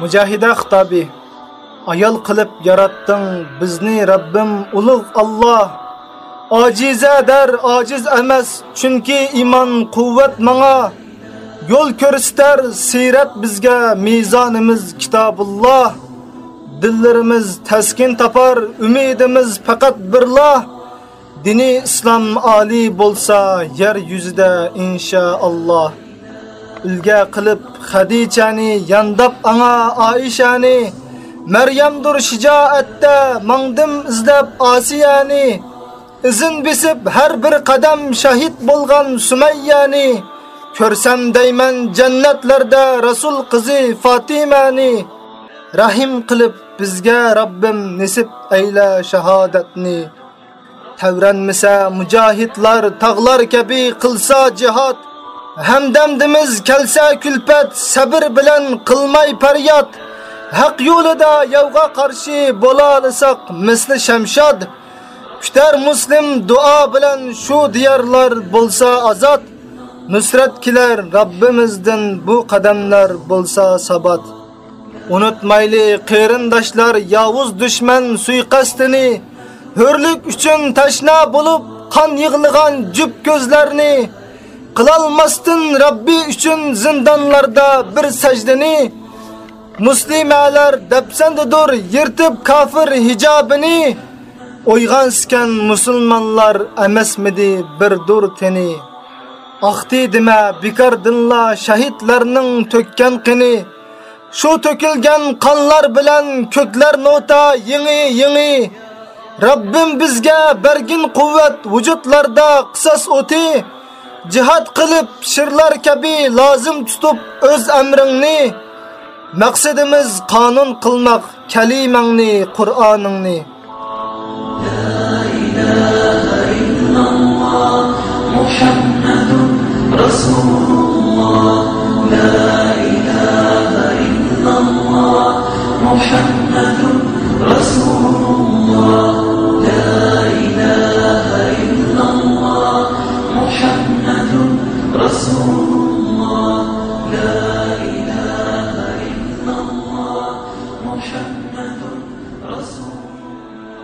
Mujahida xitobi ayol qilib yaratding bizni Rabbim ulug' Alloh. Ojiza dar ojiz emas, chunki iymon quvvat menga yo'l ko'rsatar sirat bizga mezonimiz kitobulloh. Dillarimiz taskin topar, umidimiz faqat birloh Dini islom oliy bo'lsa yer yuzida inshaalloh. Ulga qilib Xadichani yandab anga Oishani Maryamdur shijoatda mangdim izlab Osiyani izin bisib har bir qadam shahid bo'lgan Sumayyani ko'rsam deyman jannatlarda Rasul qizi Fatimani rahim qilib bizga Rabbim nisib ayla shahodatni. Tavranmisa mujohidlar tog'lar kabi qilsa jihad hamdamdimiz kelsa kulpat sabr bilan qilmay faryod. Haq yo'lida yovga qarshi bo'la olsak misli shamshod. Kutar muslim duo bilan shu diyorlar bo'lsa azod nusrat kelar Rabbimizdan bu qadamlar bo'lsa sabat unutmayli qerindoshlar yovuz dushman suiqastini hurlik uchun tashna bo'lib qon yig'ligan jub ko'zlarni Kılalmastın Rabbi üçün zindanlarda bir secdeni. Muslimeler depsendidur yırtıp kafir hicabini Oygansken musulmanlar emesmidi bir dur teni. Ahdi dime bikardınla şehitlerinin tökken kini. Şu tökülgen kanlar bilen kökler nota yeni yeni Rabbim bizge bergin kuvvet vücutlarda kısas oti jihad qilib shirlar kabi lozim tutib o'z amringni maqsadimiz qonun qilmoq kalimangni qur'oningni. Muhammadun Rasulullah La ilaha illallah Muhammadun